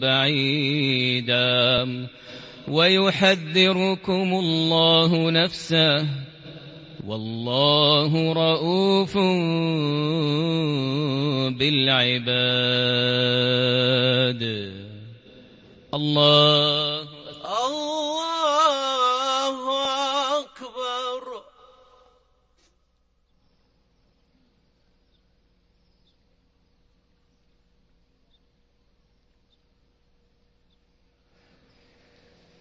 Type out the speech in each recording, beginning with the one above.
بعيدا. ويحذركم الله نفسه. والله رؤوف بالعباد. الله الله أكبر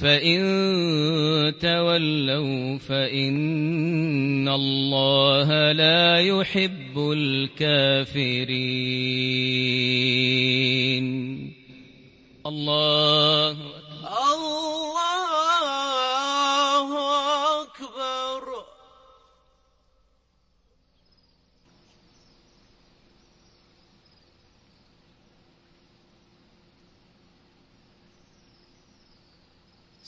فإن تولوا فإن الله لا يحب الكافرين. الله الله أكبر